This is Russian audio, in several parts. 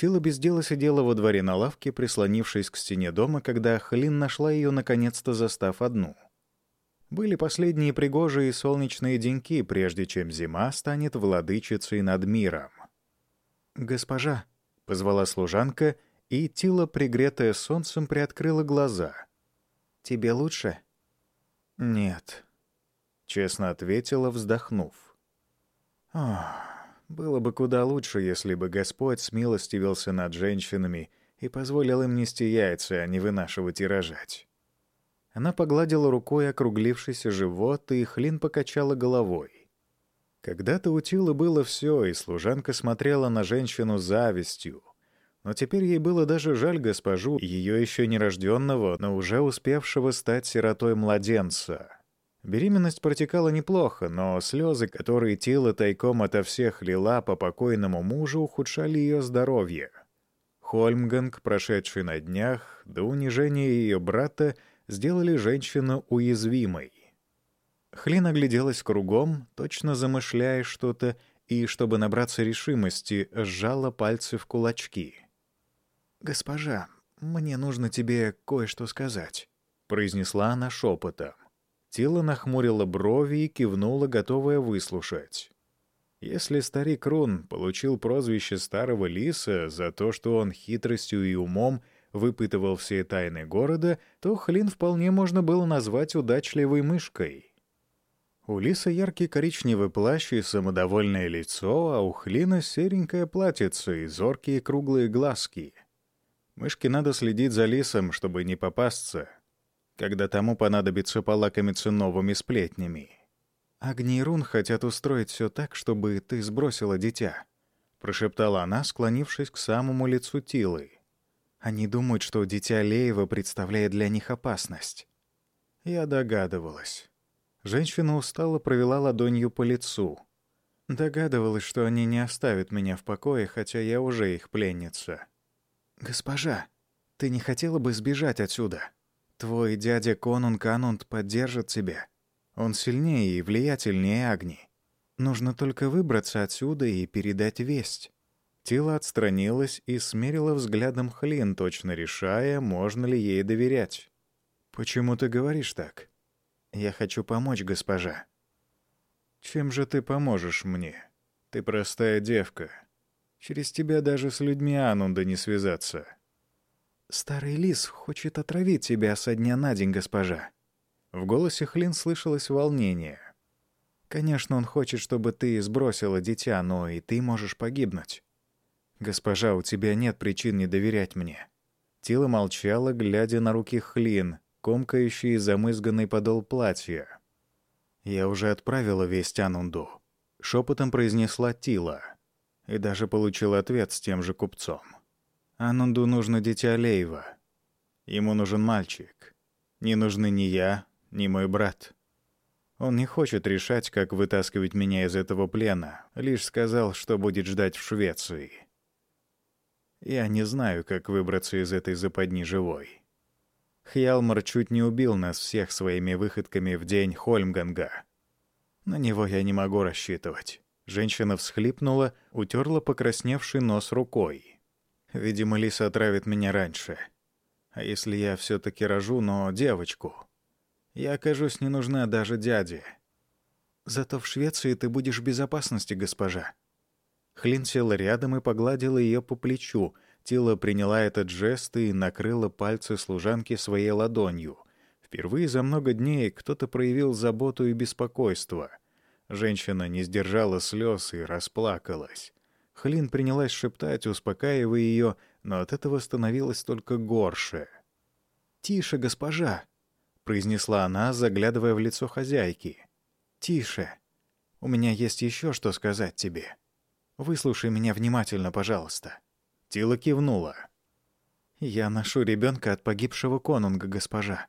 Тила без дела сидела во дворе на лавке, прислонившись к стене дома, когда Хлин нашла ее, наконец-то застав одну. Были последние пригожие солнечные деньки, прежде чем зима станет владычицей над миром. «Госпожа», — позвала служанка, и Тила, пригретая солнцем, приоткрыла глаза. «Тебе лучше?» «Нет», — честно ответила, вздохнув. «Ох, было бы куда лучше, если бы Господь смилостивился над женщинами и позволил им нести яйца, а не вынашивать и рожать». Она погладила рукой округлившийся живот, и Хлин покачала головой. Когда-то у Тилы было все, и служанка смотрела на женщину завистью. Но теперь ей было даже жаль госпожу, ее еще нерожденного, но уже успевшего стать сиротой младенца. Беременность протекала неплохо, но слезы, которые Тила тайком ото всех лила по покойному мужу, ухудшали ее здоровье. Хольмганг, прошедший на днях, до унижения ее брата, сделали женщину уязвимой. Хлин огляделась кругом, точно замышляя что-то, и, чтобы набраться решимости, сжала пальцы в кулачки. «Госпожа, мне нужно тебе кое-что сказать», — произнесла она шепотом. Тело нахмурило брови и кивнуло, готовое выслушать. Если старик Рун получил прозвище Старого Лиса за то, что он хитростью и умом выпытывал все тайны города, то Хлин вполне можно было назвать удачливой мышкой. У Лиса яркий коричневый плащ и самодовольное лицо, а у Хлина серенькое платьице и зоркие круглые глазки. Мышке надо следить за Лисом, чтобы не попасться, когда тому понадобится полакомиться новыми сплетнями. «Огни и Рун хотят устроить все так, чтобы ты сбросила дитя», — прошептала она, склонившись к самому лицу Тилы. Они думают, что дитя Леева представляет для них опасность. Я догадывалась. Женщина устало провела ладонью по лицу. Догадывалась, что они не оставят меня в покое, хотя я уже их пленница. «Госпожа, ты не хотела бы сбежать отсюда? Твой дядя Конунг Анунд поддержит тебя. Он сильнее и влиятельнее Агни. Нужно только выбраться отсюда и передать весть. Тила отстранилась и смерила взглядом Хлин, точно решая, можно ли ей доверять. «Почему ты говоришь так?» «Я хочу помочь, госпожа». «Чем же ты поможешь мне? Ты простая девка. Через тебя даже с людьми Анунда не связаться». «Старый лис хочет отравить тебя со дня на день, госпожа». В голосе Хлин слышалось волнение. «Конечно, он хочет, чтобы ты сбросила дитя, но и ты можешь погибнуть. «Госпожа, у тебя нет причин не доверять мне». Тила молчала, глядя на руки Хлин, комкающий замызганный подол платья. «Я уже отправила весть Анунду», — шепотом произнесла Тила. И даже получил ответ с тем же купцом. «Анунду нужно дитя Лейва. Ему нужен мальчик. Не нужны ни я, ни мой брат». Он не хочет решать, как вытаскивать меня из этого плена, лишь сказал, что будет ждать в Швеции. Я не знаю, как выбраться из этой западни живой. Хьялмар чуть не убил нас всех своими выходками в день Хольмганга. На него я не могу рассчитывать. Женщина всхлипнула, утерла покрасневший нос рукой. Видимо, Лиса отравит меня раньше. А если я все-таки рожу, но девочку? Я окажусь не нужна даже дяде. Зато в Швеции ты будешь в безопасности, госпожа. Хлин села рядом и погладила ее по плечу. Тила приняла этот жест и накрыла пальцы служанки своей ладонью. Впервые за много дней кто-то проявил заботу и беспокойство. Женщина не сдержала слез и расплакалась. Хлин принялась шептать, успокаивая ее, но от этого становилось только горше. «Тише, госпожа!» — произнесла она, заглядывая в лицо хозяйки. «Тише. У меня есть еще что сказать тебе». Выслушай меня внимательно, пожалуйста». Тила кивнула. «Я ношу ребенка от погибшего конунга, госпожа.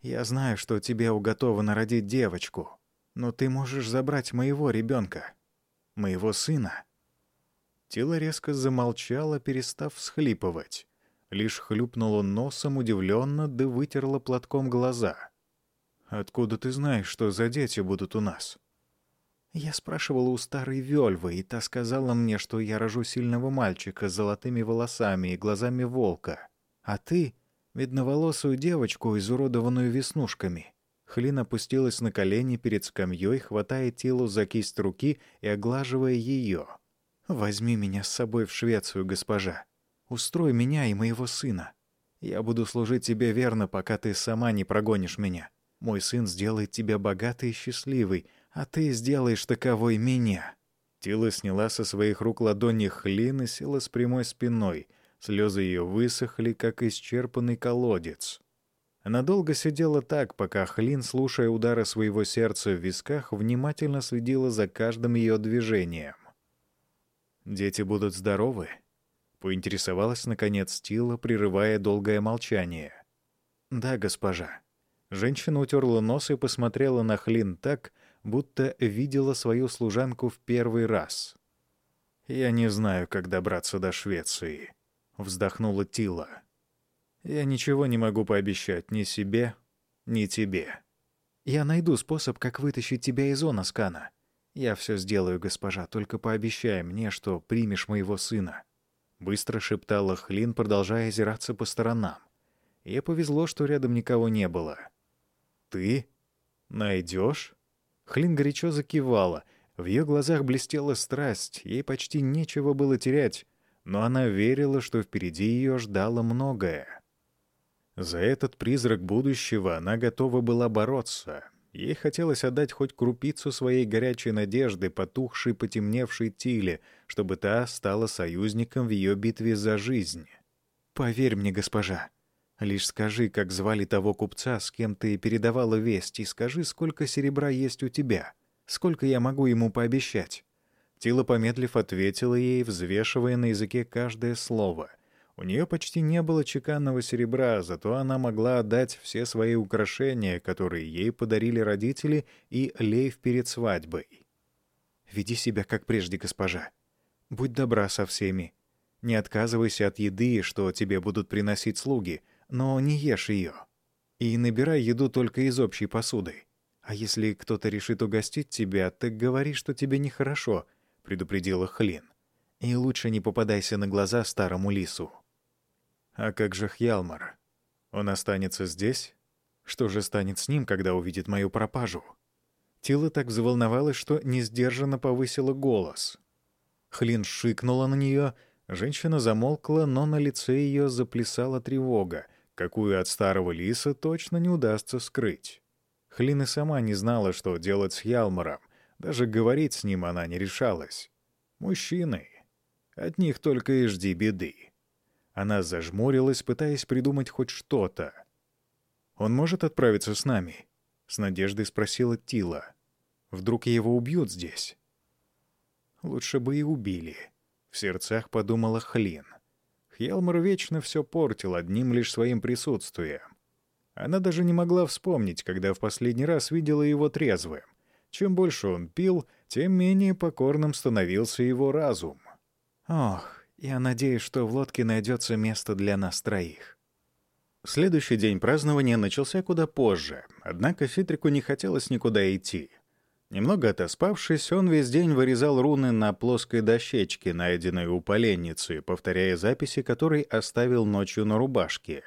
Я знаю, что тебе уготовано родить девочку, но ты можешь забрать моего ребенка, моего сына». Тила резко замолчала, перестав всхлипывать. Лишь хлюпнула носом удивленно, да вытерла платком глаза. «Откуда ты знаешь, что за дети будут у нас?» Я спрашивала у старой Вельвы, и та сказала мне, что я рожу сильного мальчика с золотыми волосами и глазами волка. А ты — видноволосую девочку, изуродованную веснушками. Хлин опустилась на колени перед скамьей, хватая Тилу за кисть руки и оглаживая ее. «Возьми меня с собой в Швецию, госпожа. Устрой меня и моего сына. Я буду служить тебе верно, пока ты сама не прогонишь меня. Мой сын сделает тебя богатой и счастливой, а ты сделаешь таковой меня». Тила сняла со своих рук ладони хлин и села с прямой спиной. Слезы ее высохли, как исчерпанный колодец. Она долго сидела так, пока Хлин, слушая удары своего сердца в висках, внимательно следила за каждым ее движением. «Дети будут здоровы?» — поинтересовалась, наконец, Тила, прерывая долгое молчание. «Да, госпожа». Женщина утерла нос и посмотрела на Хлин так, будто видела свою служанку в первый раз. «Я не знаю, как добраться до Швеции», — вздохнула Тила. Я ничего не могу пообещать ни себе, ни тебе. Я найду способ, как вытащить тебя из Онаскана. Я все сделаю, госпожа, только пообещай мне, что примешь моего сына. Быстро шептала Хлин, продолжая озираться по сторонам. Ей повезло, что рядом никого не было. «Ты? Найдешь?» Хлин горячо закивала. В ее глазах блестела страсть, ей почти нечего было терять, но она верила, что впереди ее ждало многое. За этот призрак будущего она готова была бороться. Ей хотелось отдать хоть крупицу своей горячей надежды, потухшей, потемневшей Тиле, чтобы та стала союзником в ее битве за жизнь. «Поверь мне, госпожа, лишь скажи, как звали того купца, с кем ты передавала весть, и скажи, сколько серебра есть у тебя, сколько я могу ему пообещать». Тила, помедлив, ответила ей, взвешивая на языке каждое слово — у нее почти не было чеканного серебра, зато она могла отдать все свои украшения, которые ей подарили родители, и лейв перед свадьбой. «Веди себя как прежде, госпожа. Будь добра со всеми. Не отказывайся от еды, что тебе будут приносить слуги, но не ешь ее. И набирай еду только из общей посуды. А если кто-то решит угостить тебя, так говори, что тебе нехорошо», — предупредила Хлин. «И лучше не попадайся на глаза старому лису». А как же Хьялмар? Он останется здесь? Что же станет с ним, когда увидит мою пропажу? Тила так заволновалась, что несдержанно повысила голос. Хлин шикнула на нее, женщина замолкла, но на лице ее заплясала тревога, какую от старого лиса точно не удастся скрыть. Хлин и сама не знала, что делать с Ялмаром, даже говорить с ним она не решалась. Мужчины. От них только и жди беды. Она зажмурилась, пытаясь придумать хоть что-то. «Он может отправиться с нами?» — с надеждой спросила Тила. «Вдруг его убьют здесь?» «Лучше бы и убили», — в сердцах подумала Хлин. Хьялмар вечно все портил одним лишь своим присутствием. Она даже не могла вспомнить, когда в последний раз видела его трезвым. Чем больше он пил, тем менее покорным становился его разум. Ох, я надеюсь, что в лодке найдется место для нас троих. Следующий день празднования начался куда позже, однако Фитрику не хотелось никуда идти. Немного отоспавшись, он весь день вырезал руны на плоской дощечке, найденной у поленницы, повторяя записи, которые оставил ночью на рубашке.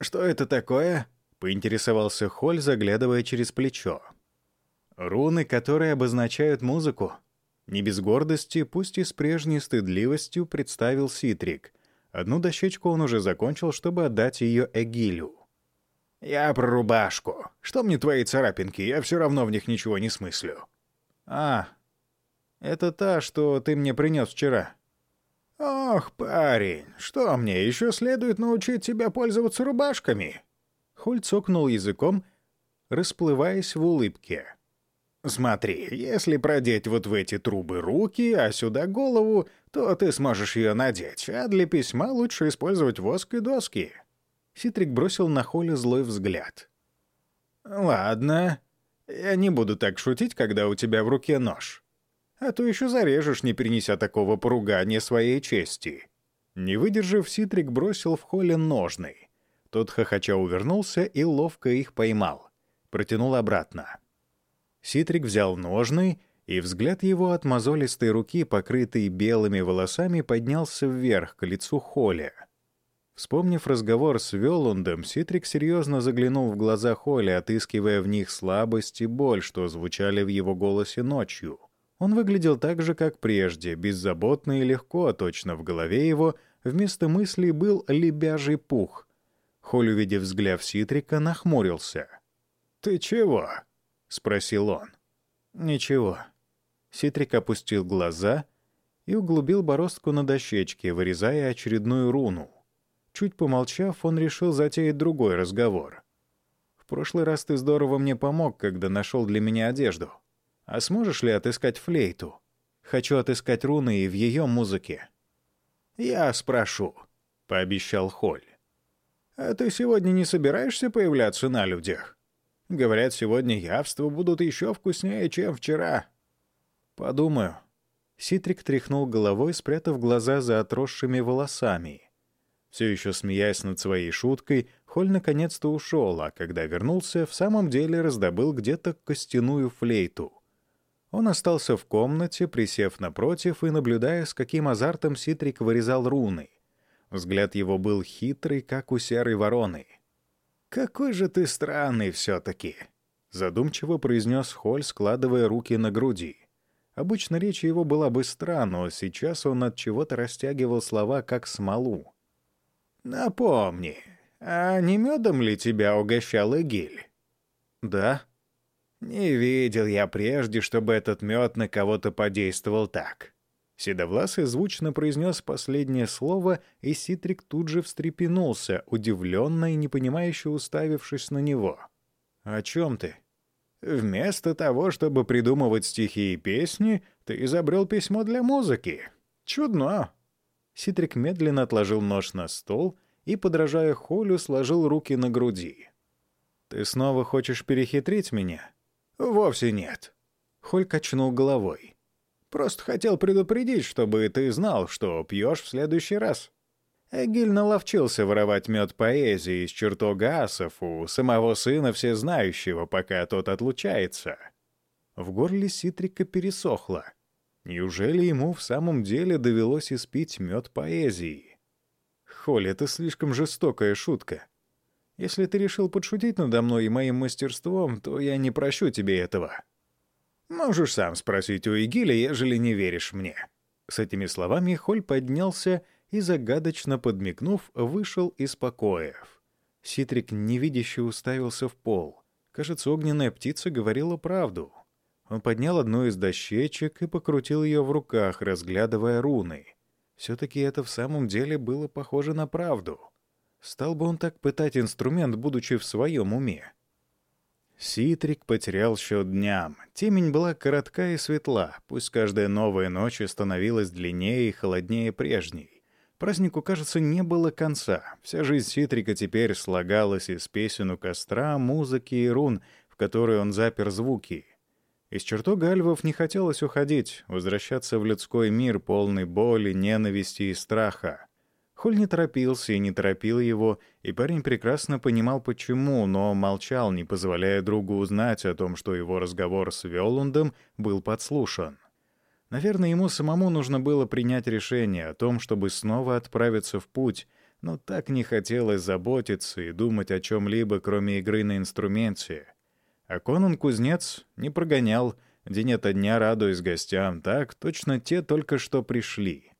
«Что это такое?» — поинтересовался Холь, заглядывая через плечо. «Руны, которые обозначают музыку», не без гордости, пусть и с прежней стыдливостью, представил Ситрик. Одну дощечку он уже закончил, чтобы отдать ее Эгилю. «Я про рубашку. Что мне твои царапинки? Я все равно в них ничего не смыслю». «А, это та, что ты мне принес вчера». «Ох, парень, что мне, еще следует научить тебя пользоваться рубашками?» Холь цокнул языком, расплываясь в улыбке. Смотри, если продеть вот в эти трубы руки, а сюда голову, то ты сможешь ее надеть, а для письма лучше использовать воск и доски». Ситрик бросил на Холли злой взгляд. «Ладно, я не буду так шутить, когда у тебя в руке нож. А то еще зарежешь, не перенеся такого поругания своей чести». Не выдержав, Ситрик бросил в Холли ножный. Тот хохоча увернулся и ловко их поймал. Протянул обратно. Ситрик взял ножны и взгляд его от мозолистой руки, покрытой белыми волосами, поднялся вверх к лицу Холли. Вспомнив разговор с Велундом, Ситрик серьезно заглянул в глаза Холли, отыскивая в них слабость и боль, что звучали в его голосе ночью. Он выглядел так же, как прежде, беззаботно и легко, а точно в голове его вместо мыслей был лебяжий пух. Холь, увидев взгляд Ситрика, нахмурился. «Ты чего?» — спросил он. «Ничего». Ситрик опустил глаза и углубил бороздку на дощечке, вырезая очередную руну. Чуть помолчав, он решил затеять другой разговор. «В прошлый раз ты здорово мне помог, когда нашел для меня одежду. А сможешь ли отыскать флейту? Хочу отыскать руны и в ее музыке». «Я спрошу», — пообещал Холь. «А ты сегодня не собираешься появляться на людях? Говорят, сегодня явства будут еще вкуснее, чем вчера». «Подумаю». Ситрик тряхнул головой, спрятав глаза за отросшими волосами. Все еще смеясь над своей шуткой, Холь наконец-то ушел, а когда вернулся, в самом деле раздобыл где-то костяную флейту. Он остался в комнате, присев напротив и наблюдая, с каким азартом Ситрик вырезал руны. Взгляд его был хитрый, как у серой вороны. «Какой же ты странный все-таки!» — задумчиво произнес Холь, складывая руки на груди. Обычно речь его была быстра, но сейчас он от чего-то растягивал слова, как смолу. «Напомни, а не медом ли тебя угощал Игиль?» «Да». «Не видел я прежде, чтобы этот мед на кого-то подействовал так. Седовласый звучно произнес последнее слово, и Ситрик тут же встрепенулся, удивленно и непонимающе уставившись на него. «О чем ты?» «Вместо того, чтобы придумывать стихи и песни, ты изобрел письмо для музыки. Чудно!» Ситрик медленно отложил нож на стол и, подражая Холю, сложил руки на груди. «Ты снова хочешь перехитрить меня?» «Вовсе нет». Холь качнул головой. Просто хотел предупредить, чтобы ты знал, что пьешь в следующий раз». Эгиль наловчился воровать мед поэзии из чертога асов у самого сына всезнающего, пока тот отлучается. В горле Ситрика пересохло. Неужели ему в самом деле довелось испить мед поэзии? Холли, это слишком жестокая шутка. Если ты решил подшутить надо мной и моим мастерством, то я не прощу тебе этого. Можешь сам спросить у Игиля, ежели не веришь мне». С этими словами Холь поднялся и, загадочно подмигнув, вышел из покоев. Ситрик невидяще уставился в пол. Кажется, огненная птица говорила правду. Он поднял одну из дощечек и покрутил ее в руках, разглядывая руны. Все-таки это в самом деле было похоже на правду. Стал бы он так пытать инструмент, будучи в своем уме? Ситрик потерял счет дням. Темень была коротка и светла, пусть каждая новая ночь становилась длиннее и холоднее прежней. Празднику, кажется, не было конца. Вся жизнь Ситрика теперь слагалась из песен у костра, музыки и рун, в которые он запер звуки. Из чертога альвов не хотелось уходить, возвращаться в людской мир, полный боли, ненависти и страха. Холь не торопился и не торопил его, и парень прекрасно понимал, почему, но молчал, не позволяя другу узнать о том, что его разговор с Велундом был подслушан. Наверное, ему самому нужно было принять решение о том, чтобы снова отправиться в путь, но так не хотелось заботиться и думать о чем-либо, кроме игры на инструменте. А Конан-кузнец не прогонял, день ото дня радуясь гостям, так точно те только что пришли.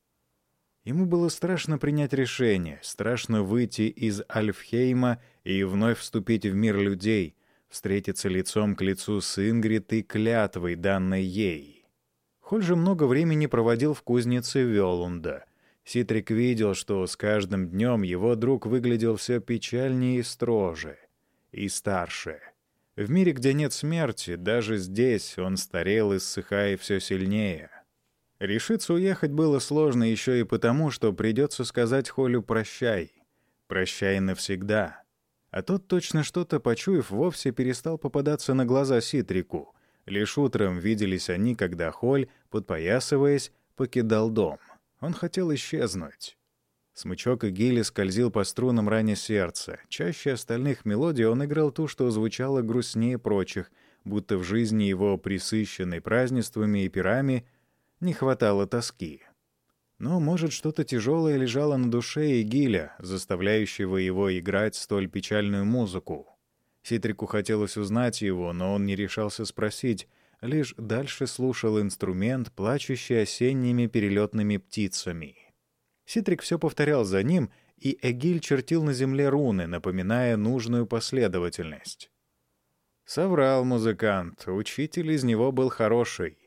Ему было страшно принять решение, страшно выйти из Альфхейма и вновь вступить в мир людей, встретиться лицом к лицу с Ингрид и клятвой, данной ей. Холь же много времени проводил в кузнице Велунда. Ситрик видел, что с каждым днем его друг выглядел все печальнее и строже, и старше. В мире, где нет смерти, даже здесь он старел и ссыхая все сильнее — Решиться уехать было сложно еще и потому, что придется сказать Холю «прощай». «Прощай навсегда». А тот, точно что-то почуяв, вовсе перестал попадаться на глаза Ситрику. Лишь утром виделись они, когда Холь, подпоясываясь, покидал дом. Он хотел исчезнуть. Смычок и гили скользил по струнам ранее сердца. Чаще остальных мелодий он играл ту, что звучало грустнее прочих, будто в жизни его, присыщенной празднествами и пирами, не хватало тоски. Но, может, что-то тяжелое лежало на душе Эгиля, заставляющего его играть столь печальную музыку. Ситрику хотелось узнать его, но он не решался спросить, лишь дальше слушал инструмент, плачущий осенними перелетными птицами. Ситрик все повторял за ним, и Эгиль чертил на земле руны, напоминая нужную последовательность. Соврал музыкант, учитель из него был хороший.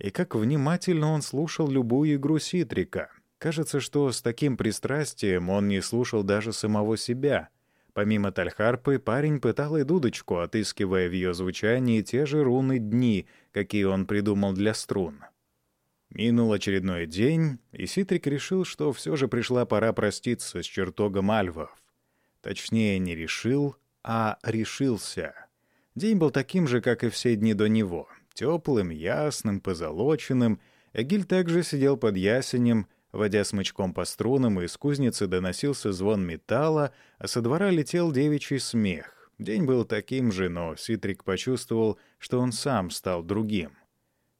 И как внимательно он слушал любую игру Ситрика. Кажется, что с таким пристрастием он не слушал даже самого себя. Помимо тальхарпы, парень пытал и дудочку, отыскивая в ее звучании те же руны дни, какие он придумал для струн. Минул очередной день, и Ситрик решил, что все же пришла пора проститься с чертогом альвов. Точнее, не решил, а решился. День был таким же, как и все дни до него — Теплым, ясным, позолоченным, Эгиль также сидел под ясенем, водя смычком по струнам, и из кузницы доносился звон металла, а со двора летел девичий смех. День был таким же, но Ситрик почувствовал, что он сам стал другим,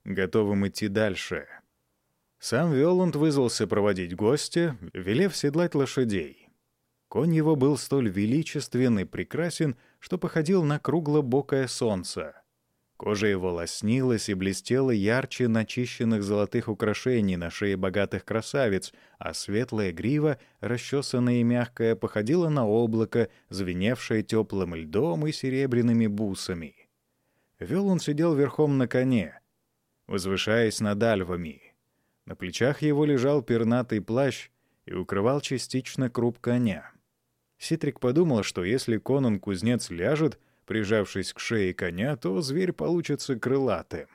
готовым идти дальше. Сам Виоланд вызвался проводить гостя, велев седлать лошадей. Конь его был столь величествен и прекрасен, что походил на круглобокое солнце — Кожа его лоснилась и блестела ярче начищенных золотых украшений на шее богатых красавиц, а светлая грива, расчесанная и мягкая, походила на облако, звеневшее теплым льдом и серебряными бусами. Вел он сидел верхом на коне, возвышаясь над альвами. На плечах его лежал пернатый плащ и укрывал частично круп коня. Ситрик подумал, что если конун-кузнец ляжет — Прижавшись к шее коня, то зверь получится крылатым.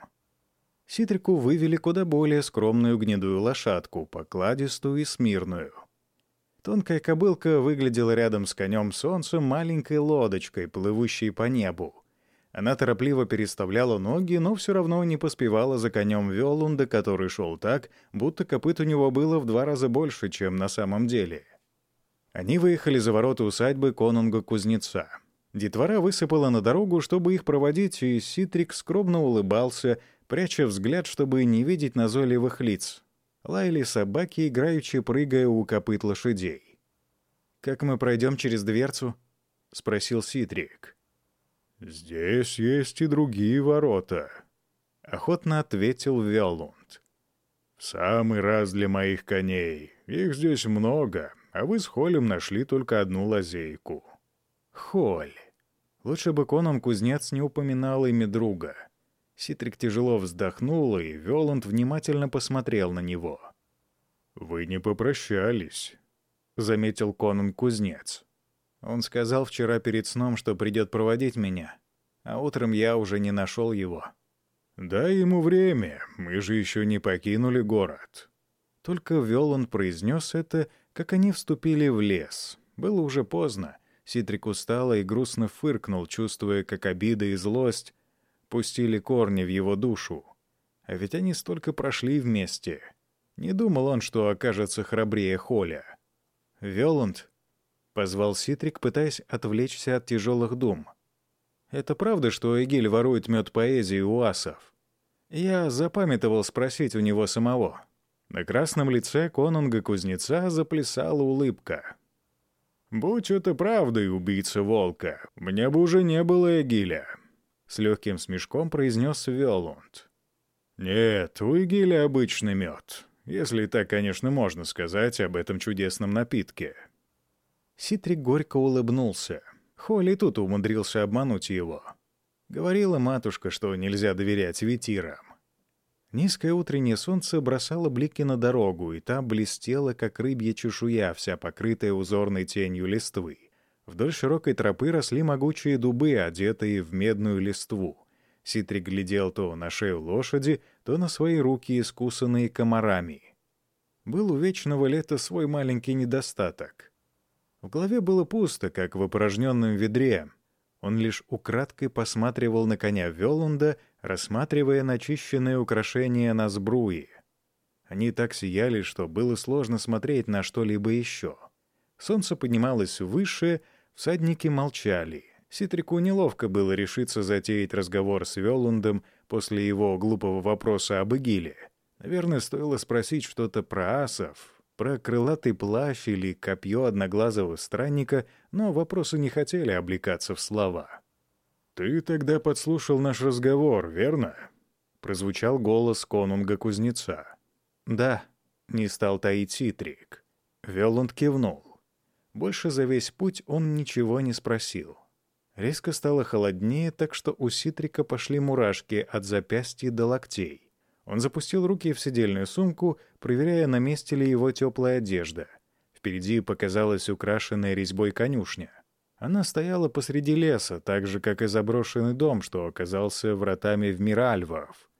Ситрику вывели куда более скромную гнедую лошадку, покладистую и смирную. Тонкая кобылка выглядела рядом с конем солнцем маленькой лодочкой, плывущей по небу. Она торопливо переставляла ноги, но все равно не поспевала за конем Велунда, который шел так, будто копыт у него было в два раза больше, чем на самом деле. Они выехали за ворота усадьбы конунга-кузнеца. Детвора высыпала на дорогу, чтобы их проводить, и Ситрик скромно улыбался, пряча взгляд, чтобы не видеть назойливых лиц. Лаяли собаки, играючи, прыгая у копыт лошадей. «Как мы пройдем через дверцу?» — спросил Ситрик. «Здесь есть и другие ворота», — охотно ответил Веллунд. «В самый раз для моих коней. Их здесь много, а вы с Холем нашли только одну лазейку». «Холь». Лучше бы конун-кузнец не упоминал имя друга. Ситрик тяжело вздохнул, и Веланд внимательно посмотрел на него. «Вы не попрощались», — заметил конун-кузнец. Он сказал вчера перед сном, что придет проводить меня, а утром я уже не нашел его. «Дай ему время, мы же еще не покинули город». Только Веланд произнес это, как они вступили в лес. Было уже поздно, Ситрик устало и грустно фыркнул, чувствуя, как обида и злость пустили корни в его душу. А ведь они столько прошли вместе. Не думал он, что окажется храбрее Холя. «Веланд?» — позвал Ситрик, пытаясь отвлечься от тяжелых дум. «Это правда, что Эгиль ворует мед поэзии у асов?» Я запамятовал спросить у него самого. На красном лице конунга-кузнеца заплясала улыбка. «Будь это правдой, убийца волка, мне бы уже не было Эгиля», — с легким смешком произнес Велунд. «Нет, у Эгиля обычный мед, если так, конечно, можно сказать об этом чудесном напитке». Ситрик горько улыбнулся. Холли тут умудрился обмануть его. Говорила матушка, что нельзя доверять ветирам. Низкое утреннее солнце бросало блики на дорогу, и та блестела, как рыбья чешуя, вся покрытая узорной тенью листвы. Вдоль широкой тропы росли могучие дубы, одетые в медную листву. Ситрик глядел то на шею лошади, то на свои руки, искусанные комарами. Был у вечного лета свой маленький недостаток. В голове было пусто, как в опорожненном ведре. Он лишь украдкой посматривал на коня Велунда, рассматривая начищенные украшения на сбруе. Они так сияли, что было сложно смотреть на что-либо еще. Солнце поднималось выше, всадники молчали. Ситрику неловко было решиться затеять разговор с Велундом после его глупого вопроса об Игиле. Наверное, стоило спросить что-то про асов, про крылатый плащ или копье одноглазого странника, но вопросы не хотели облекаться в слова. «Ты тогда подслушал наш разговор, верно?» — прозвучал голос конунга-кузнеца. «Да», — не стал таить Ситрик. Велланд кивнул. Больше за весь путь он ничего не спросил. Резко стало холоднее, так что у Ситрика пошли мурашки от запястья до локтей. Он запустил руки в сидельную сумку, проверяя, на месте ли его теплая одежда. Впереди показалась украшенная резьбой конюшня. Она стояла посреди леса, так же, как и заброшенный дом, что оказался вратами в мир альвов.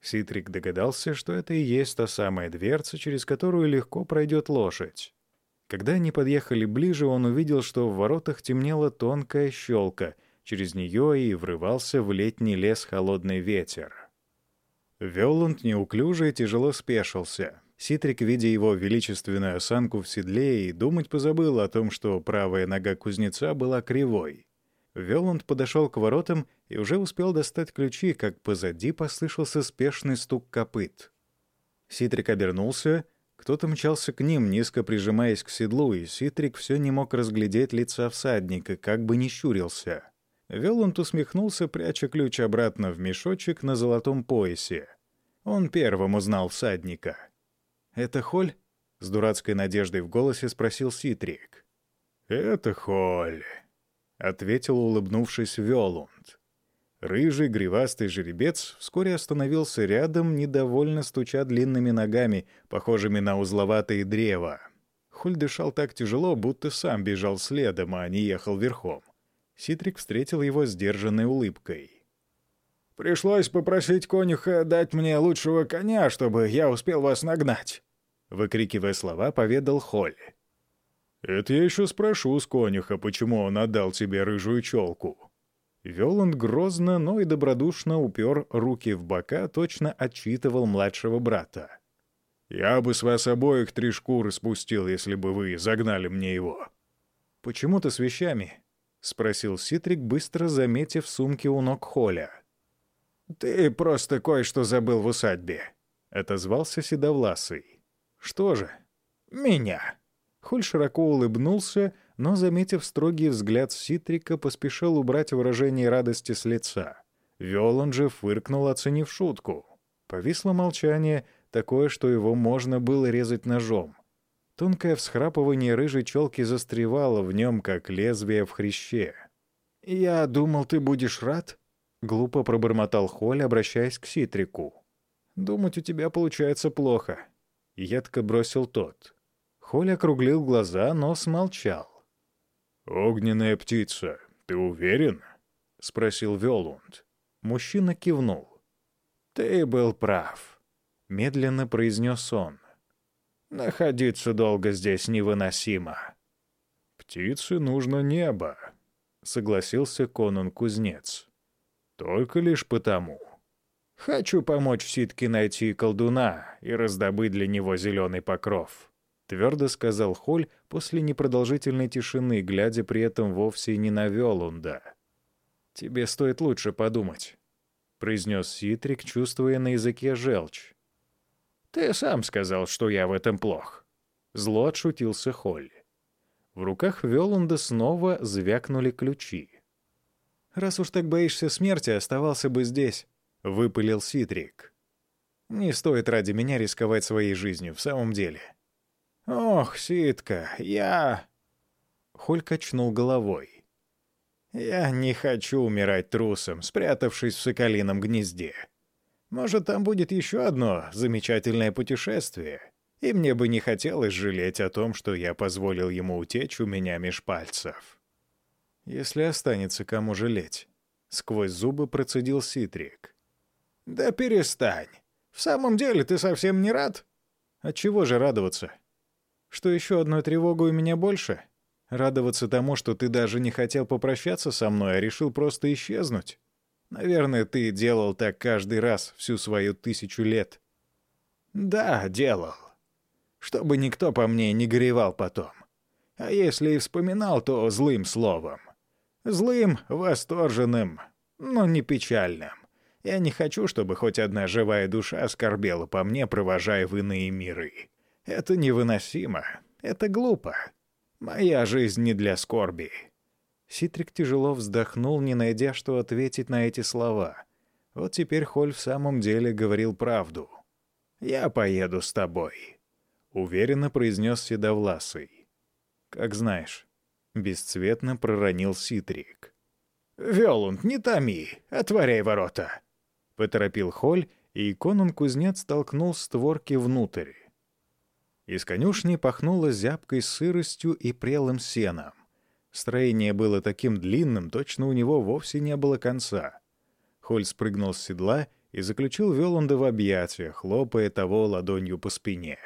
Ситрик догадался, что это и есть та самая дверца, через которую легко пройдет лошадь. Когда они подъехали ближе, он увидел, что в воротах темнела тонкая щелка, через нее и врывался в летний лес холодный ветер. Велланд неуклюже и тяжело спешился. Ситрик, видя его величественную осанку в седле, и думать позабыл о том, что правая нога кузнеца была кривой. Велланд подошел к воротам и уже успел достать ключи, как позади послышался спешный стук копыт. Ситрик обернулся кто-то мчался к ним, низко прижимаясь к седлу, и Ситрик все не мог разглядеть лица всадника, как бы не щурился. Велланд усмехнулся, пряча ключ обратно в мешочек на золотом поясе. Он первым узнал всадника. «Это Холь?» — с дурацкой надеждой в голосе спросил Ситрик. «Это Холь», — ответил, улыбнувшись Велланд. Рыжий гривастый жеребец вскоре остановился рядом, недовольно стуча длинными ногами, похожими на узловатые древа. Хуль дышал так тяжело, будто сам бежал следом, а не ехал верхом. Ситрик встретил его сдержанной улыбкой. «Пришлось попросить конюха дать мне лучшего коня, чтобы я успел вас нагнать», — выкрикивая слова, поведал Холь. «Это я еще спрошу с конюха, почему он отдал тебе рыжую челку», Веланд грозно, но и добродушно упер руки в бока, точно отчитывал младшего брата. «Я бы с вас обоих три шкуры спустил, если бы вы загнали мне его». «Почему ты с вещами?» — спросил Ситрик, быстро заметив сумки у ног Холя. «Ты просто кое-что забыл в усадьбе», — отозвался Седовласый. «Что же?» «Меня». Холь широко улыбнулся, но, заметив строгий взгляд Ситрика, поспешил убрать выражение радости с лица. Виолан же фыркнул, оценив шутку. Повисло молчание, такое, что его можно было резать ножом. Тонкое всхрапывание рыжей челки застревало в нем, как лезвие в хряще. «Я думал, ты будешь рад?» — глупо пробормотал Холь, обращаясь к Ситрику. «Думать у тебя получается плохо», — едко бросил тот. Холь округлил глаза, но смолчал. «Огненная птица, ты уверен?» — спросил Велунд. Мужчина кивнул. «Ты был прав», — медленно произнес он. «Находиться долго здесь невыносимо». «Птице нужно небо», — согласился конун-кузнец. «Только лишь потому». «Хочу помочь Ситке найти колдуна и раздобыть для него зеленый покров», — твердо сказал Холь после непродолжительной тишины, глядя при этом вовсе не на Велунда. «Тебе стоит лучше подумать», — произнес Ситрик, чувствуя на языке желчь. «Ты сам сказал, что я в этом плох». Зло отшутился Холь. В руках Велунда снова звякнули ключи. «Раз уж так боишься смерти, оставался бы здесь», — выпалил Ситрик. «Не стоит ради меня рисковать своей жизнью, в самом деле. «Ох, Ситка, я...» Холь качнул головой. «Я не хочу умирать трусом, спрятавшись в соколином гнезде. Может, там будет еще одно замечательное путешествие, и мне бы не хотелось жалеть о том, что я позволил ему утечь у меня меж пальцев». «Если останется кому жалеть», — сквозь зубы процедил Ситрик. «Да перестань. В самом деле ты совсем не рад?» «От чего же радоваться?» Что еще одной тревогой у меня больше? Радоваться тому, что ты даже не хотел попрощаться со мной, а решил просто исчезнуть? Наверное, ты делал так каждый раз всю свою тысячу лет. Да, делал. Чтобы никто по мне не горевал потом. А если и вспоминал, то злым словом. Злым, восторженным, но не печальным. Я не хочу, чтобы хоть одна живая душа скорбела по мне, провожая в иные миры. Это невыносимо. Это глупо. Моя жизнь не для скорби». Ситрик тяжело вздохнул, не найдя, что ответить на эти слова. Вот теперь Холь в самом деле говорил правду. «Я поеду с тобой», — уверенно произнес Седовласый. «Как знаешь», — бесцветно проронил Ситрик. «Велунд, не томи, отворяй ворота», — поторопил Холь, и конун-кузнец толкнул створки внутрь. Из конюшни пахнуло зябкой сыростью и прелым сеном. Строение было таким длинным, точно у него вовсе не было конца. Холь спрыгнул с седла и заключил Велунда в объятия, хлопая того ладонью по спине.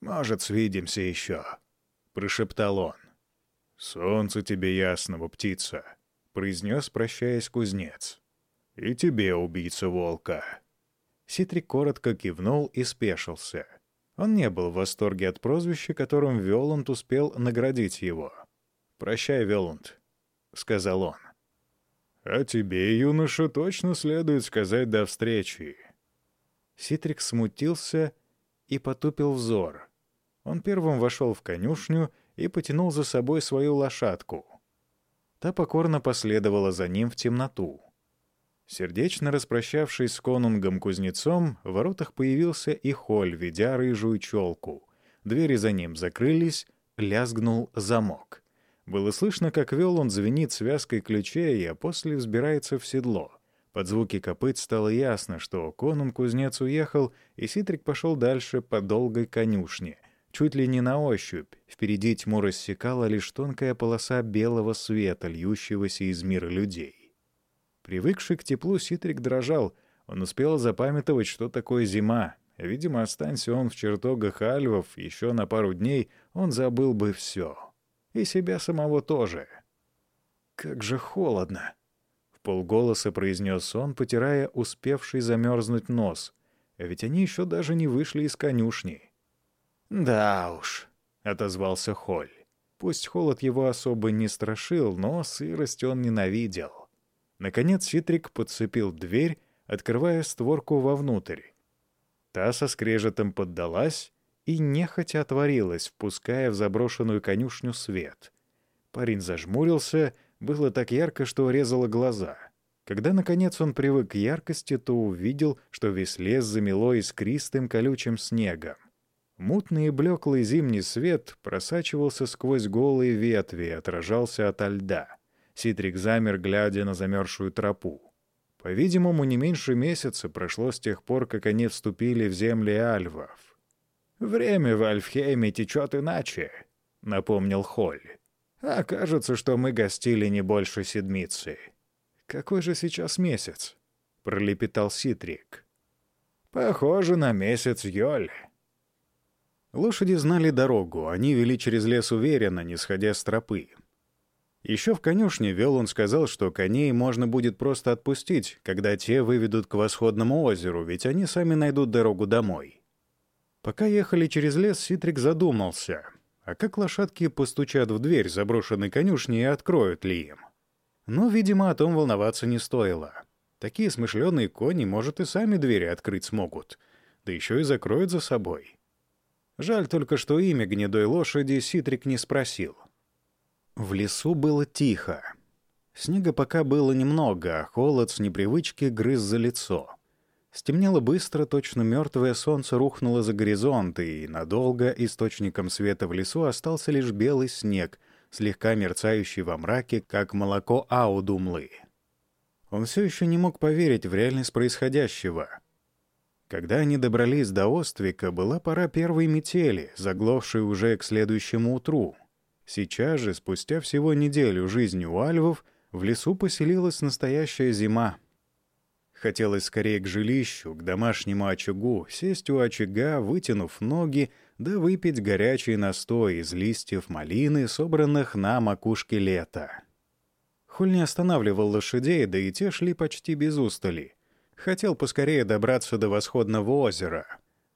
«Может, свидимся еще», — прошептал он. «Солнце тебе ясного, птица», — произнес, прощаясь кузнец. «И тебе, убийца волка». Ситрик коротко кивнул и спешился — он не был в восторге от прозвища, которым Веланд успел наградить его. «Прощай, Веланд», — сказал он. «А тебе, юноша, точно следует сказать до встречи». Ситрик смутился и потупил взор. Он первым вошел в конюшню и потянул за собой свою лошадку. Та покорно последовала за ним в темноту. Сердечно распрощавшись с конунгом-кузнецом, в воротах появился и Холь, ведя рыжую челку. Двери за ним закрылись, лязгнул замок. Было слышно, как вел он звенит связкой ключей, а после взбирается в седло. Под звуки копыт стало ясно, что конун-кузнец уехал, и Ситрик пошел дальше по долгой конюшне. Чуть ли не на ощупь. Впереди тьму рассекала лишь тонкая полоса белого света, льющегося из мира людей. Привыкший к теплу, Ситрик дрожал. Он успел запамятовать, что такое зима. Видимо, останься он в чертогах альвов еще на пару дней, он забыл бы все. И себя самого тоже. «Как же холодно!» — в полголоса произнес он, потирая успевший замерзнуть нос. А ведь они еще даже не вышли из конюшни. «Да уж», — отозвался Холь. Пусть холод его особо не страшил, но сырость он ненавидел. Наконец Ситрик подцепил дверь, открывая створку вовнутрь. Та со скрежетом поддалась и нехотя отворилась, впуская в заброшенную конюшню свет. Парень зажмурился, было так ярко, что резало глаза. Когда, наконец, он привык к яркости, то увидел, что весь лес замело искристым колючим снегом. Мутный и блеклый зимний свет просачивался сквозь голые ветви и отражался ото льда. Ситрик замер, глядя на замерзшую тропу. По-видимому, не меньше месяца прошло с тех пор, как они вступили в земли альвов. «Время в Альфхейме течет иначе», — напомнил Холли. «А кажется, что мы гостили не больше седмицы». «Какой же сейчас месяц?» — пролепетал Ситрик. «Похоже на месяц Йоль». Лошади знали дорогу, они вели через лес уверенно, не сходя с тропы. Еще в конюшне Велун сказал, что коней можно будет просто отпустить, когда те выведут к восходному озеру, ведь они сами найдут дорогу домой. Пока ехали через лес, Ситрик задумался, а как лошадки постучат в дверь заброшенной конюшни и откроют ли им? Но, видимо, о том волноваться не стоило. Такие смышленые кони, может, и сами двери открыть смогут, да еще и закроют за собой. Жаль только, что имя гнедой лошади Ситрик не спросил — в лесу было тихо. Снега пока было немного, а холод с непривычки грыз за лицо. Стемнело быстро, точно мертвое солнце рухнуло за горизонт, и надолго источником света в лесу остался лишь белый снег, слегка мерцающий во мраке, как молоко аудумлы. Он все еще не мог поверить в реальность происходящего. Когда они добрались до Оствика, была пора первой метели, заглохшей уже к следующему утру — Сейчас же, спустя всего неделю жизни у альвов, в лесу поселилась настоящая зима. Хотелось скорее к жилищу, к домашнему очагу, сесть у очага, вытянув ноги, да выпить горячий настой из листьев малины, собранных на макушке лета. Холь не останавливал лошадей, да и те шли почти без устали. Хотел поскорее добраться до восходного озера.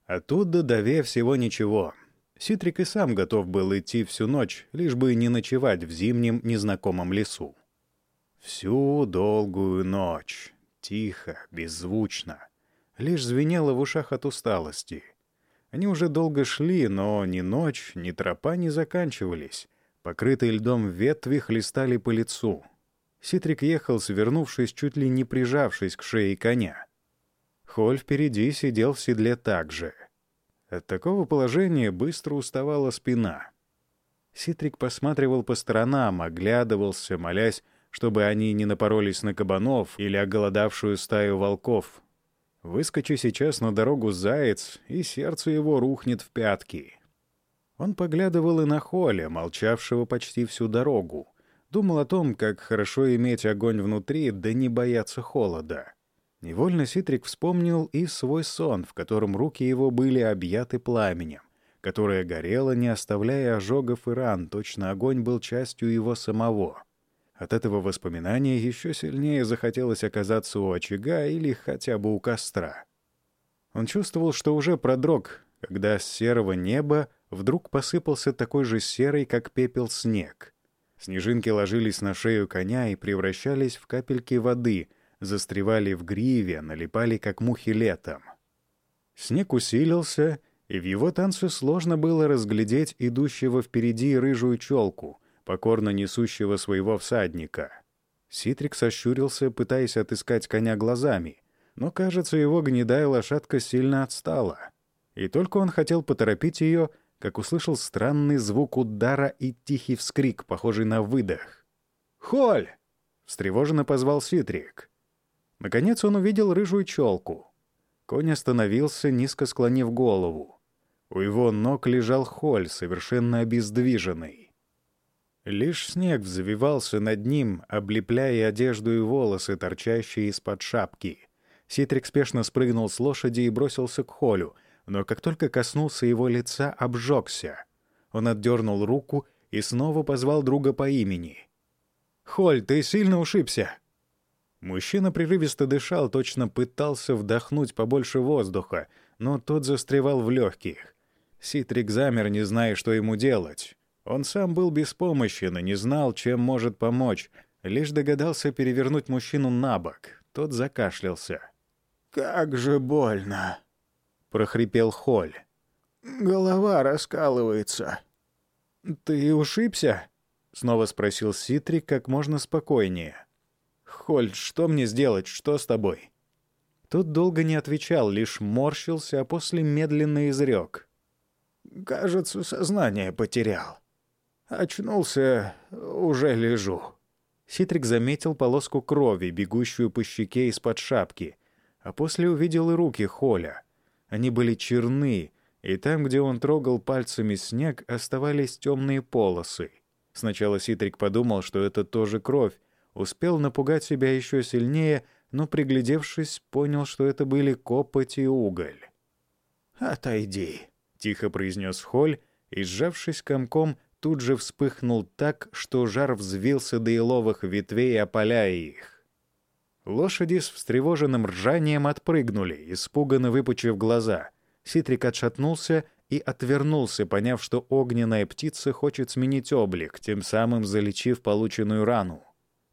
Оттуда до Ве всего ничего — Ситрик и сам готов был идти всю ночь, лишь бы не ночевать в зимнем незнакомом лесу. Всю долгую ночь, тихо, беззвучно, лишь звенело в ушах от усталости. Они уже долго шли, но ни ночь, ни тропа не заканчивались. Покрытые льдом ветви хлестали по лицу. Ситрик ехал, свернувшись, чуть ли не прижавшись к шее коня. Холь впереди сидел в седле так же. От такого положения быстро уставала спина. Ситрик посматривал по сторонам, оглядывался, молясь, чтобы они не напоролись на кабанов или оголодавшую стаю волков. Выскочи сейчас на дорогу заяц, и сердце его рухнет в пятки. Он поглядывал и на Холя, молчавшего почти всю дорогу. Думал о том, как хорошо иметь огонь внутри, да не бояться холода. Невольно Ситрик вспомнил и свой сон, в котором руки его были объяты пламенем, которое горело, не оставляя ожогов и ран, точно огонь был частью его самого. От этого воспоминания еще сильнее захотелось оказаться у очага или хотя бы у костра. Он чувствовал, что уже продрог, когда с серого неба вдруг посыпался такой же серый, как пепел, снег. Снежинки ложились на шею коня и превращались в капельки воды — застревали в гриве, налипали, как мухи летом. Снег усилился, и в его танце сложно было разглядеть идущего впереди рыжую челку, покорно несущего своего всадника. Ситрик сощурился, пытаясь отыскать коня глазами, но, кажется, его гнедая лошадка сильно отстала. И только он хотел поторопить ее, как услышал странный звук удара и тихий вскрик, похожий на выдох. «Холь!» — встревоженно позвал Ситрик. Наконец он увидел рыжую челку. Конь остановился, низко склонив голову. У его ног лежал холь, совершенно обездвиженный. Лишь снег взвивался над ним, облепляя одежду и волосы, торчащие из-под шапки. Ситрик спешно спрыгнул с лошади и бросился к холю, но как только коснулся его лица, обжегся. Он отдернул руку и снова позвал друга по имени. «Холь, ты сильно ушибся?» Мужчина прерывисто дышал, точно пытался вдохнуть побольше воздуха, но тот застревал в легких. Ситрик замер, не зная, что ему делать. Он сам был беспомощен и не знал, чем может помочь, лишь догадался перевернуть мужчину на бок. Тот закашлялся. «Как же больно!» — прохрипел Холь. «Голова раскалывается». «Ты ушибся?» — снова спросил Ситрик как можно спокойнее. Холь, что мне сделать? Что с тобой?» Тот долго не отвечал, лишь морщился, а после медленно изрек. «Кажется, сознание потерял. Очнулся, уже лежу». Ситрик заметил полоску крови, бегущую по щеке из-под шапки, а после увидел и руки Холя. Они были черны, и там, где он трогал пальцами снег, оставались темные полосы. Сначала Ситрик подумал, что это тоже кровь, Успел напугать себя еще сильнее, но, приглядевшись, понял, что это были копоть и уголь. «Отойди», — тихо произнес Холь, и, сжавшись комком, тут же вспыхнул так, что жар взвился до еловых ветвей, опаляя их. Лошади с встревоженным ржанием отпрыгнули, испуганно выпучив глаза. Ситрик отшатнулся и отвернулся, поняв, что огненная птица хочет сменить облик, тем самым залечив полученную рану.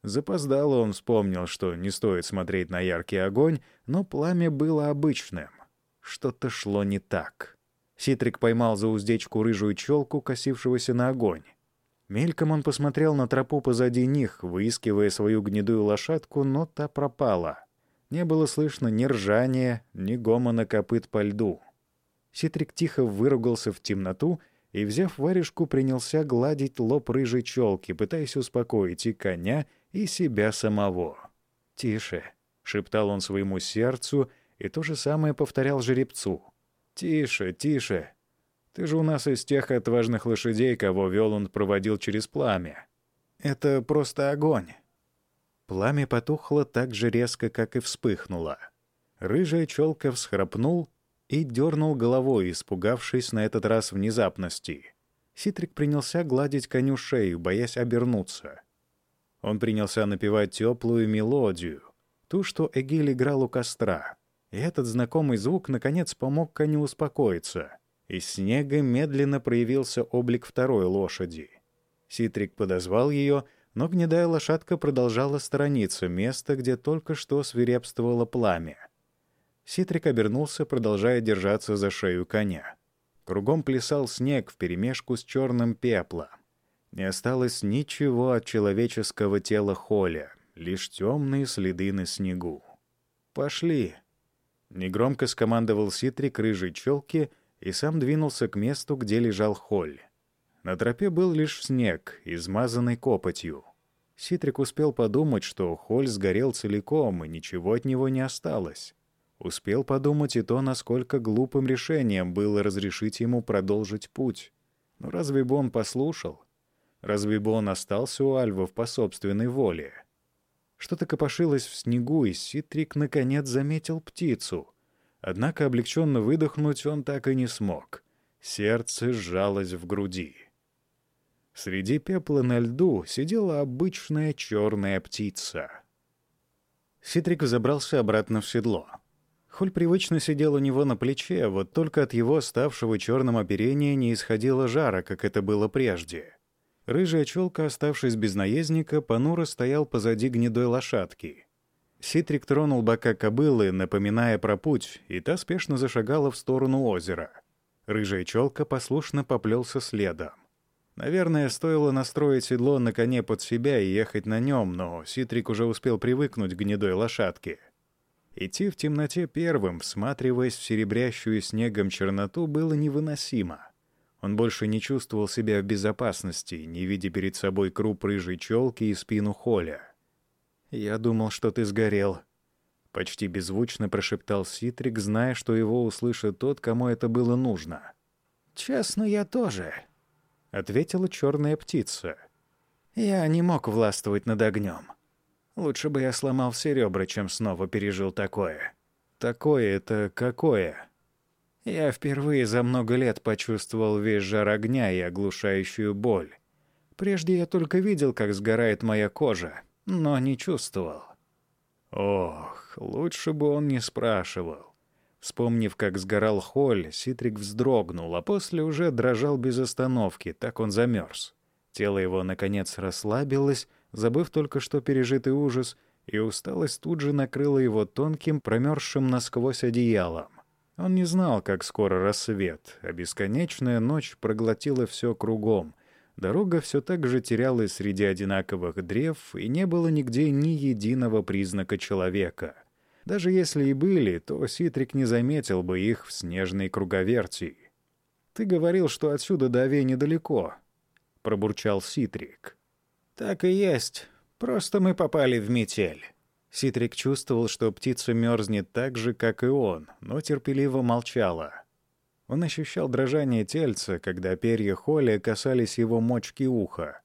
Запоздало он вспомнил, что не стоит смотреть на яркий огонь, но пламя было обычным. Что-то шло не так. Ситрик поймал за уздечку рыжую челку, косившегося на огонь. Мельком он посмотрел на тропу позади них, выискивая свою гнедую лошадку, но та пропала. Не было слышно ни ржания, ни гомона копыт по льду. Ситрик тихо выругался в темноту и, взяв варежку, принялся гладить лоб рыжей челки, пытаясь успокоить и коня, и себя самого. «Тише», — шептал он своему сердцу, и то же самое повторял жеребцу. «Тише, тише. Ты же у нас из тех отважных лошадей, кого вел он проводил через пламя. Это просто огонь». Пламя потухло так же резко, как и вспыхнуло. Рыжая челка всхрапнул и дернул головой, испугавшись на этот раз внезапности. Ситрик принялся гладить коню шею, боясь обернуться. Он принялся напевать теплую мелодию, ту, что Эгиль играл у костра. И этот знакомый звук, наконец, помог коню успокоиться. Из снега медленно проявился облик второй лошади. Ситрик подозвал ее, Но гнедая лошадка продолжала сторониться места, где только что свирепствовало пламя. Ситрик обернулся, продолжая держаться за шею коня. Кругом плясал снег вперемешку с черным пеплом. Не осталось ничего от человеческого тела Холя, лишь темные следы на снегу. «Пошли!» Негромко скомандовал Ситрик рыжей челки и сам двинулся к месту, где лежал Холь. На тропе был лишь снег, измазанный копотью. Ситрик успел подумать, что Холь сгорел целиком, и ничего от него не осталось. Успел подумать и то, насколько глупым решением было разрешить ему продолжить путь. Но разве бы он послушал? Разве бы он остался у альвов по собственной воле? Что-то копошилось в снегу, и Ситрик наконец заметил птицу. Однако облегченно выдохнуть он так и не смог. Сердце сжалось в груди. Среди пепла на льду сидела обычная черная птица. Ситрик забрался обратно в седло. Холь привычно сидел у него на плече, вот только от его ставшего черным оперения не исходило жара, как это было прежде. Рыжая челка, оставшись без наездника, понуро стоял позади гнедой лошадки. Ситрик тронул бока кобылы, напоминая про путь, и та спешно зашагала в сторону озера. Рыжая челка послушно поплелся следом. Наверное, стоило настроить седло на коне под себя и ехать на нем, но Ситрик уже успел привыкнуть к гнедой лошадке — Идти в темноте первым, всматриваясь в серебрящую снегом черноту, было невыносимо. Он больше не чувствовал себя в безопасности, не видя перед собой круп рыжей челки и спину Холя. «Я думал, что ты сгорел», — почти беззвучно прошептал Ситрик, зная, что его услышит тот, кому это было нужно. «Честно, я тоже», — ответила черная птица. «Я не мог властвовать над огнем. Лучше бы я сломал все ребра, чем снова пережил такое. Такое это какое? Я впервые за много лет почувствовал весь жар огня и оглушающую боль. Прежде я только видел, как сгорает моя кожа, но не чувствовал. Ох, лучше бы он не спрашивал. Вспомнив, как сгорал Холь, Ситрик вздрогнул, а после уже дрожал без остановки, так он замерз. Тело его, наконец, расслабилось, забыв только что пережитый ужас, и усталость тут же накрыла его тонким, промерзшим насквозь одеялом. Он не знал, как скоро рассвет, а бесконечная ночь проглотила все кругом. Дорога все так же терялась среди одинаковых древ, и не было нигде ни единого признака человека. Даже если и были, то Ситрик не заметил бы их в снежной круговерти. «Ты говорил, что отсюда до Ове недалеко», — пробурчал Ситрик. «Так и есть. Просто мы попали в метель». Ситрик чувствовал, что птица мерзнет так же, как и он, но терпеливо молчала. Он ощущал дрожание тельца, когда перья Холли касались его мочки уха.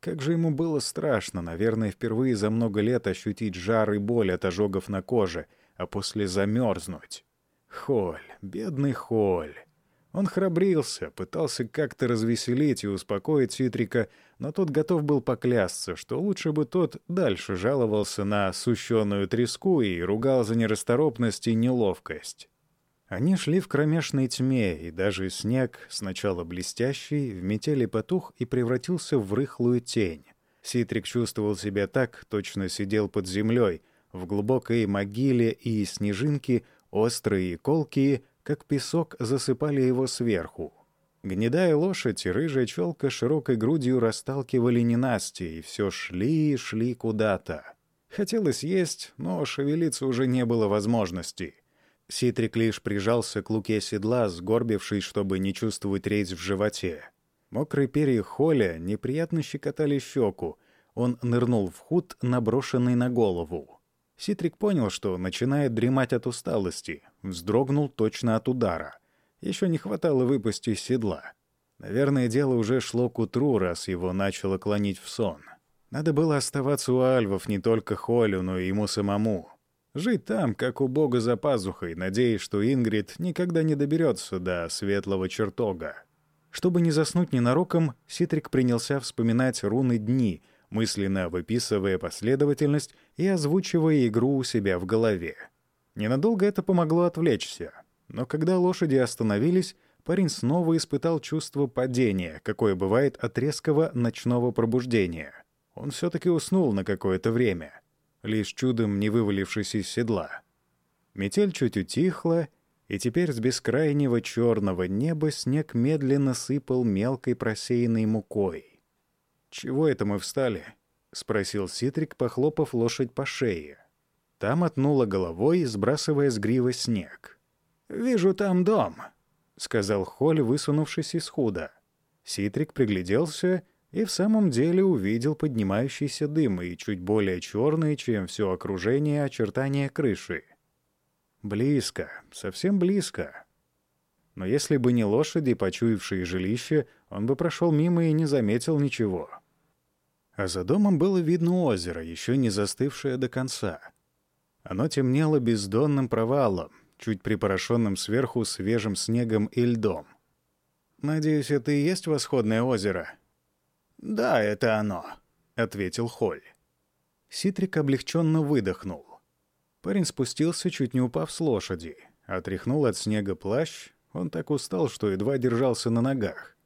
Как же ему было страшно, наверное, впервые за много лет ощутить жар и боль от ожогов на коже, а после замерзнуть. Холь, бедный Холь. Он храбрился, пытался как-то развеселить и успокоить Ситрика, но тот готов был поклясться, что лучше бы тот дальше жаловался на сущеную треску и ругал за нерасторопность и неловкость. Они шли в кромешной тьме, и даже снег, сначала блестящий, в метели потух и превратился в рыхлую тень. Ситрик чувствовал себя так, точно сидел под землей, в глубокой могиле, и снежинки, острые и колкие, как песок засыпали его сверху. Гнедая лошадь и рыжая челка широкой грудью расталкивали ненасти, и все шли и шли куда-то. Хотелось есть, но шевелиться уже не было возможности. Ситрик лишь прижался к луке седла, сгорбившись, чтобы не чувствовать резь в животе. Мокрые перья Холя неприятно щекотали щеку. Он нырнул в худ, наброшенный на голову. Ситрик понял, что начинает дремать от усталости, вздрогнул точно от удара. Еще не хватало выпасть из седла. Наверное, дело уже шло к утру, раз его начало клонить в сон. Надо было оставаться у альвов не только Холю, но и ему самому. Жить там, как у бога за пазухой, надеясь, что Ингрид никогда не доберется до светлого чертога. Чтобы не заснуть ненароком, Ситрик принялся вспоминать руны дни — мысленно выписывая последовательность и озвучивая игру у себя в голове. Ненадолго это помогло отвлечься, но когда лошади остановились, парень снова испытал чувство падения, какое бывает от резкого ночного пробуждения. Он все-таки уснул на какое-то время, лишь чудом не вывалившись из седла. Метель чуть утихла, и теперь с бескрайнего черного неба снег медленно сыпал мелкой просеянной мукой. «Чего это мы встали?» — спросил Ситрик, похлопав лошадь по шее. Та мотнула головой, сбрасывая с гривы снег. «Вижу там дом», — сказал Холь, высунувшись из худа. Ситрик пригляделся и в самом деле увидел поднимающийся дым и чуть более черные, чем все окружение, очертания крыши. Близко, совсем близко. Но если бы не лошади, почуявшие жилище, он бы прошел мимо и не заметил ничего. А за домом было видно озеро, еще не застывшее до конца. Оно темнело бездонным провалом, чуть припорошенным сверху свежим снегом и льдом. «Надеюсь, это и есть восходное озеро?» «Да, это оно», — ответил Холь. Ситрик облегченно выдохнул. Парень спустился, чуть не упав с лошади. Отряхнул от снега плащ. Он так устал, что едва держался на ногах.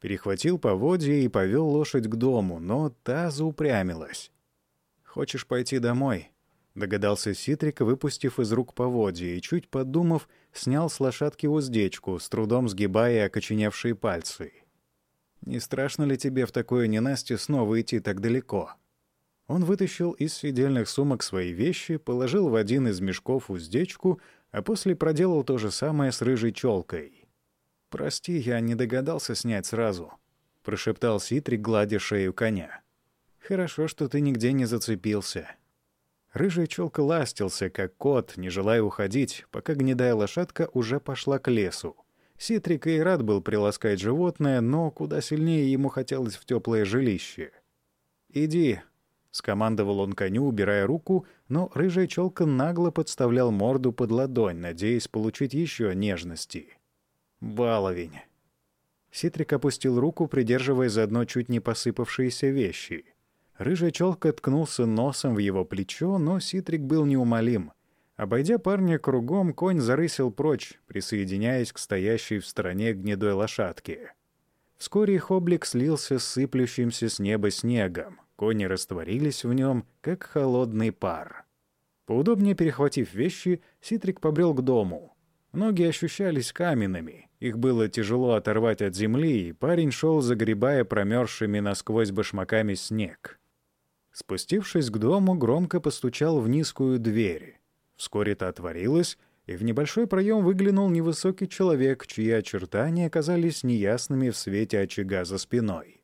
Перехватил поводья и повел лошадь к дому, но та заупрямилась. «Хочешь пойти домой?» — догадался Ситрик, выпустив из рук поводья, и, чуть подумав, снял с лошадки уздечку, с трудом сгибая окоченевшие пальцы. «Не страшно ли тебе в такое ненастье снова идти так далеко?» Он вытащил из сидельных сумок свои вещи, положил в один из мешков уздечку, а после проделал то же самое с рыжей челкой. «Прости, я не догадался снять сразу», — прошептал Ситрик, гладя шею коня. «Хорошо, что ты нигде не зацепился». Рыжая челка ластился, как кот, не желая уходить, пока гнедая лошадка уже пошла к лесу. Ситрик и рад был приласкать животное, но куда сильнее ему хотелось в теплое жилище. «Иди», — скомандовал он коню, убирая руку, но рыжая челка нагло подставлял морду под ладонь, надеясь получить еще нежности. «Баловень!» Ситрик опустил руку, придерживая заодно чуть не посыпавшиеся вещи. Рыжая челка ткнулся носом в его плечо, но Ситрик был неумолим. Обойдя парня кругом, конь зарысил прочь, присоединяясь к стоящей в стороне гнедой лошадке. Вскоре их облик слился с сыплющимся с неба снегом. Кони растворились в нем, как холодный пар. Поудобнее перехватив вещи, Ситрик побрел к дому. Ноги ощущались каменными, их было тяжело оторвать от земли, и парень шел, загребая промерзшими насквозь башмаками снег. Спустившись к дому, громко постучал в низкую дверь. Вскоре та отворилась, и в небольшой проем выглянул невысокий человек, чьи очертания оказались неясными в свете очага за спиной.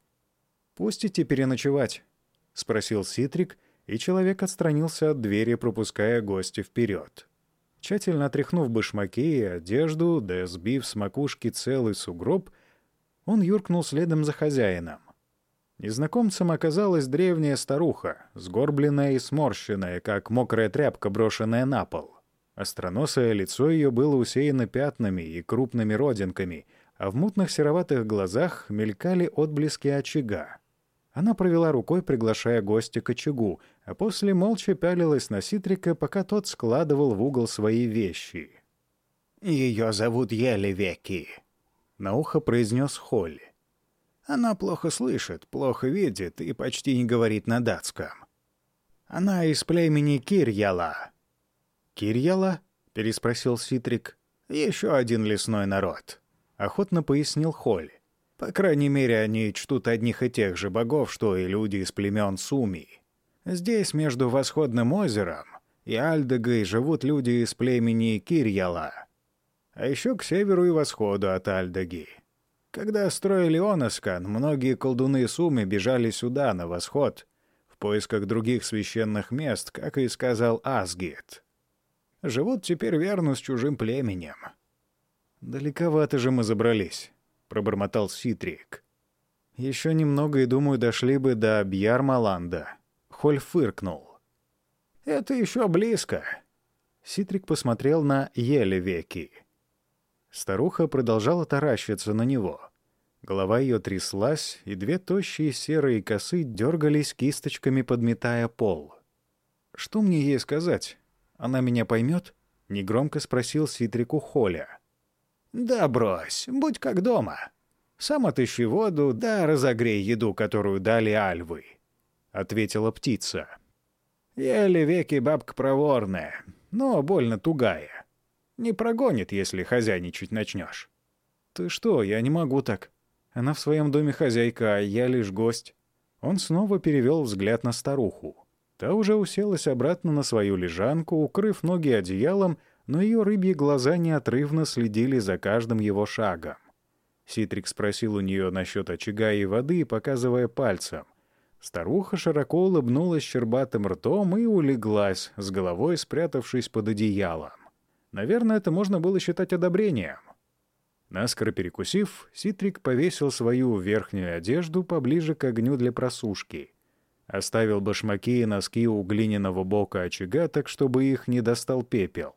«Пустите переночевать», — спросил Ситрик, и человек отстранился от двери, пропуская гостя вперед. Тщательно отряхнув башмаки и одежду, да сбив с макушки целый сугроб, он юркнул следом за хозяином. Незнакомцем оказалась древняя старуха, сгорбленная и сморщенная, как мокрая тряпка, брошенная на пол. Остроносое лицо ее было усеяно пятнами и крупными родинками, а в мутных сероватых глазах мелькали отблески очага. Она провела рукой, приглашая гостя к очагу, а после молча пялилась на Ситрика, пока тот складывал в угол свои вещи. «Ее зовут Елевеки», — на ухо произнес Холли. «Она плохо слышит, плохо видит и почти не говорит на датском. Она из племени Кирьяла». «Кирьяла?» — переспросил Ситрик. «Еще один лесной народ», — охотно пояснил Холли. По крайней мере, они чтут одних и тех же богов, что и люди из племен Суми. Здесь, между Восходным озером и Альдегой, живут люди из племени Кирьяла. А еще к северу и восходу от Альдеги. Когда строили Оноскан, многие колдуны Суми бежали сюда, на восход, в поисках других священных мест, как и сказал Асгит. Живут теперь верно с чужим племенем. «Далековато же мы забрались», — пробормотал Ситрик. «Еще немного, и, думаю, дошли бы до Бьярмаланда». Холь фыркнул. «Это еще близко». Ситрик посмотрел на еле веки. Старуха продолжала таращиться на него. Голова ее тряслась, и две тощие серые косы дергались кисточками, подметая пол. «Что мне ей сказать? Она меня поймет?» — негромко спросил Ситрику Холя. «Да брось, будь как дома. Сам отыщи воду, да разогрей еду, которую дали альвы». ответила птица. «Еле веки бабка проворная, но больно тугая. Не прогонит, если хозяйничать начнешь». «Ты что, я не могу так. Она в своем доме хозяйка, а я лишь гость». Он снова перевел взгляд на старуху. Та уже уселась обратно на свою лежанку, укрыв ноги одеялом, но ее рыбьи глаза неотрывно следили за каждым его шагом. Ситрик спросил у нее насчет очага и воды, показывая пальцем. Старуха широко улыбнулась щербатым ртом и улеглась, с головой спрятавшись под одеялом. Наверное, это можно было считать одобрением. Наскоро перекусив, Ситрик повесил свою верхнюю одежду поближе к огню для просушки. Оставил башмаки и носки у глиняного бока очага, так чтобы их не достал пепел.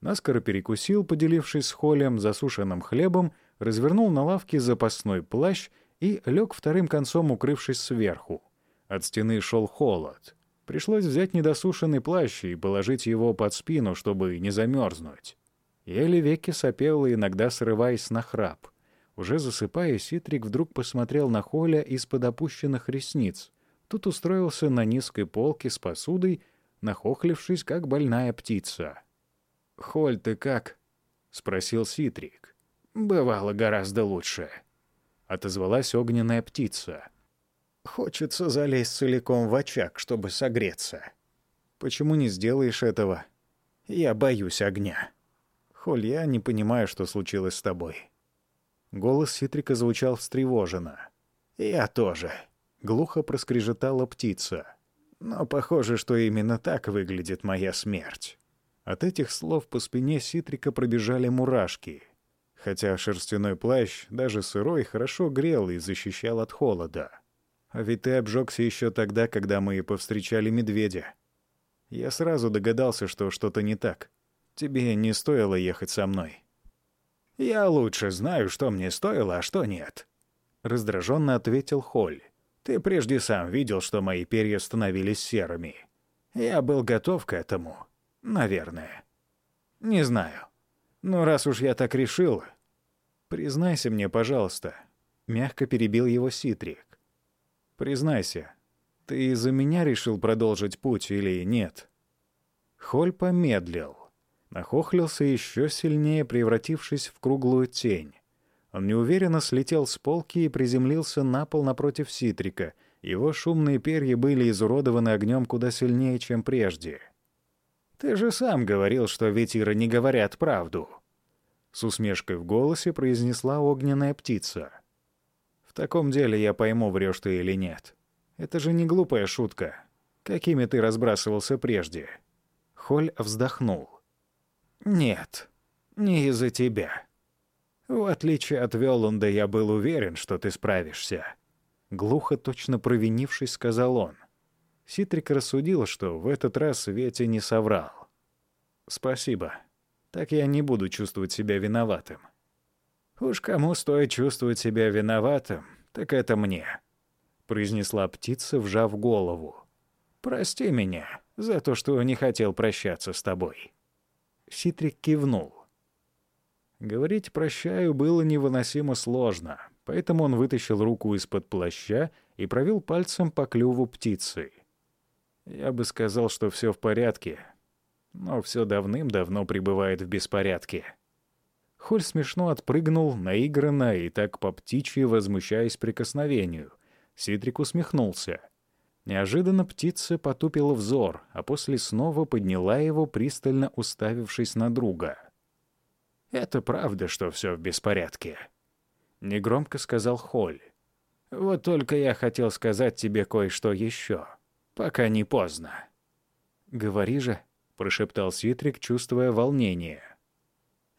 Наскоро перекусил, поделившись с Холем засушенным хлебом, развернул на лавке запасной плащ и лег вторым концом, укрывшись сверху. От стены шел холод. Пришлось взять недосушенный плащ и положить его под спину, чтобы не замерзнуть. Еле веки сопел, иногда срываясь на храп. Уже засыпая, Ситрик вдруг посмотрел на Холя из-под опущенных ресниц. Тут устроился на низкой полке с посудой, нахохлившись, как больная птица. «Холь, ты как?» — спросил Ситрик. «Бывало гораздо лучше», — отозвалась огненная птица. «Хочется залезть целиком в очаг, чтобы согреться». «Почему не сделаешь этого?» «Я боюсь огня». «Холь, я не понимаю, что случилось с тобой». Голос Ситрика звучал встревоженно. «Я тоже», — глухо проскрежетала птица. «Но похоже, что именно так выглядит моя смерть». От этих слов по спине Ситрика пробежали мурашки, хотя шерстяной плащ, даже сырой, хорошо грел и защищал от холода. А ведь ты обжегся еще тогда, когда мы повстречали медведя. Я сразу догадался, что что-то не так. Тебе не стоило ехать со мной. Я лучше знаю, что мне стоило, а что нет. Раздраженно ответил Холь. Ты прежде сам видел, что мои перья становились серыми. Я был готов к этому. Наверное. Не знаю. Но раз уж я так решил... Признайся мне, пожалуйста. Мягко перебил его Ситрик. Признайся, ты из-за меня решил продолжить путь или нет? Холь помедлил. Нахохлился еще сильнее, превратившись в круглую тень. Он неуверенно слетел с полки и приземлился на пол напротив Ситрика. Его шумные перья были изуродованы огнем куда сильнее, чем прежде. «Ты же сам говорил, что ветиры не говорят правду», — с усмешкой в голосе произнесла огненная птица. «В таком деле я пойму, врешь ты или нет. Это же не глупая шутка. Какими ты разбрасывался прежде?» Холь вздохнул. «Нет, не из-за тебя. В отличие от Веланда, я был уверен, что ты справишься». Глухо, точно провинившись, сказал он. Ситрик рассудил, что в этот раз Ветя не соврал. «Спасибо. Так я не буду чувствовать себя виноватым». «Уж кому стоит чувствовать себя виноватым, так это мне», — произнесла птица, вжав голову. «Прости меня за то, что не хотел прощаться с тобой». Ситрик кивнул. Говорить «прощаю» было невыносимо сложно, поэтому он вытащил руку из-под плаща и провел пальцем по клюву птицы. Я бы сказал, что все в порядке, но все давным-давно пребывает в беспорядке. Холь смешно отпрыгнул, наигранно и так по птичьи возмущаясь прикосновению. Ситрик усмехнулся. Неожиданно птица потупила взор, а после снова подняла его, пристально уставившись на друга. «Это правда, что все в беспорядке», — негромко сказал Холь. «Вот только я хотел сказать тебе кое-что еще» пока не поздно». «Говори же», — прошептал Ситрик, чувствуя волнение.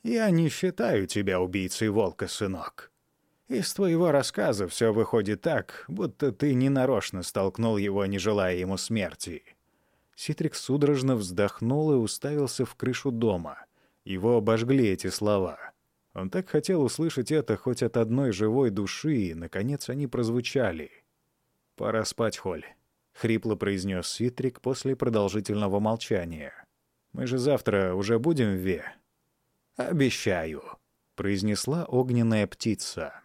«Я не считаю тебя убийцей волка, сынок. Из твоего рассказа все выходит так, будто ты ненарочно столкнул его, не желая ему смерти». Ситрик судорожно вздохнул и уставился в крышу дома. Его обожгли эти слова. Он так хотел услышать это хоть от одной живой души, и, наконец, они прозвучали. «Пора спать, Холь. — хрипло произнес Ситрик после продолжительного молчания. «Мы же завтра уже будем в Ве?» «Обещаю», — произнесла огненная птица.